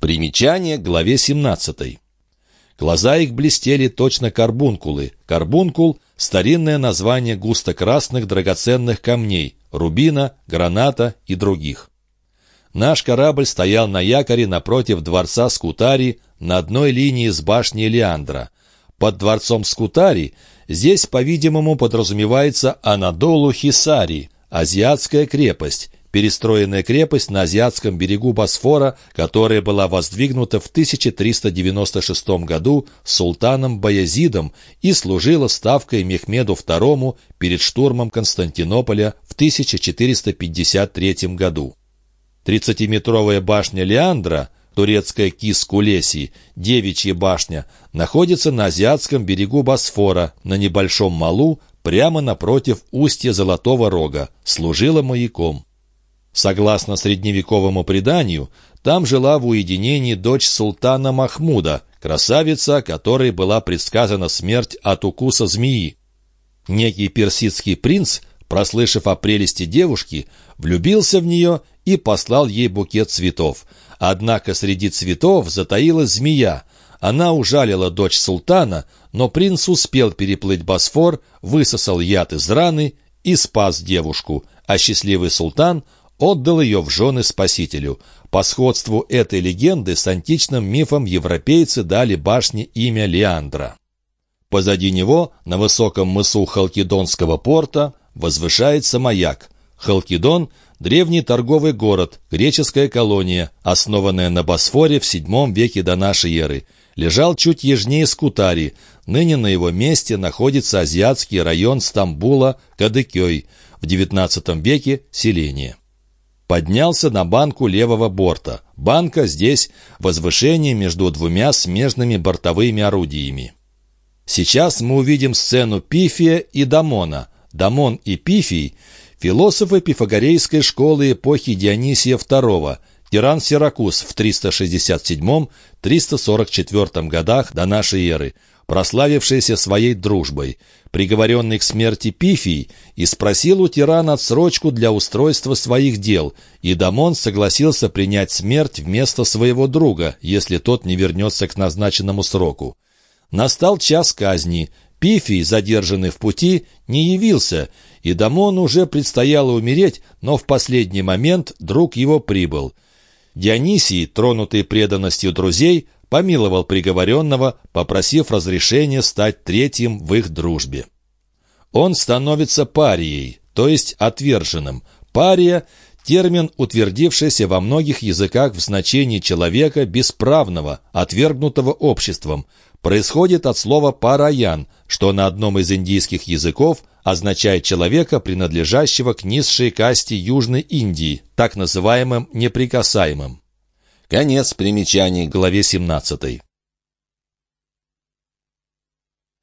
Примечание к главе 17. Глаза их блестели точно карбункулы. Карбункул — старинное название густо-красных драгоценных камней — рубина, граната и других. Наш корабль стоял на якоре напротив дворца Скутари на одной линии с башней Леандра. Под дворцом Скутари здесь, по-видимому, подразумевается Анадолу Хисари, азиатская крепость, перестроенная крепость на азиатском берегу Босфора, которая была воздвигнута в 1396 году султаном Баязидом и служила ставкой Мехмеду II перед штурмом Константинополя в 1453 году. Тридцатиметровая башня Леандра, турецкая Кис-Кулеси, девичья башня, находится на азиатском берегу Босфора, на небольшом малу, прямо напротив устья Золотого Рога, служила маяком. Согласно средневековому преданию, там жила в уединении дочь султана Махмуда, красавица, которой была предсказана смерть от укуса змеи. Некий персидский принц, прослышав о прелести девушки, влюбился в нее и послал ей букет цветов. Однако среди цветов затаилась змея. Она ужалила дочь султана, но принц успел переплыть Босфор, высосал яд из раны и спас девушку, а счастливый султан – отдал ее в жены спасителю. По сходству этой легенды с античным мифом европейцы дали башне имя Леандра. Позади него, на высоком мысу Халкидонского порта, возвышается маяк. Халкидон – древний торговый город, греческая колония, основанная на Босфоре в VII веке до нашей эры. Лежал чуть южнее Скутари. Ныне на его месте находится азиатский район Стамбула Кадыкёй, в XIX веке – селение поднялся на банку левого борта. Банка здесь – возвышение между двумя смежными бортовыми орудиями. Сейчас мы увидим сцену Пифия и Дамона. Дамон и Пифий – философы пифагорейской школы эпохи Дионисия II, тиран Сиракуз в 367-344 годах до нашей эры – прославившийся своей дружбой, приговоренный к смерти Пифий, и спросил у тирана отсрочку для устройства своих дел, и Дамон согласился принять смерть вместо своего друга, если тот не вернется к назначенному сроку. Настал час казни. Пифий, задержанный в пути, не явился, и Дамон уже предстояло умереть, но в последний момент друг его прибыл. Дионисий, тронутый преданностью друзей, помиловал приговоренного, попросив разрешения стать третьим в их дружбе. Он становится парией, то есть отверженным. Пария – термин, утвердившийся во многих языках в значении человека бесправного, отвергнутого обществом. Происходит от слова «параян», что на одном из индийских языков означает человека, принадлежащего к низшей касте Южной Индии, так называемым неприкасаемым. Конец примечаний главе 17.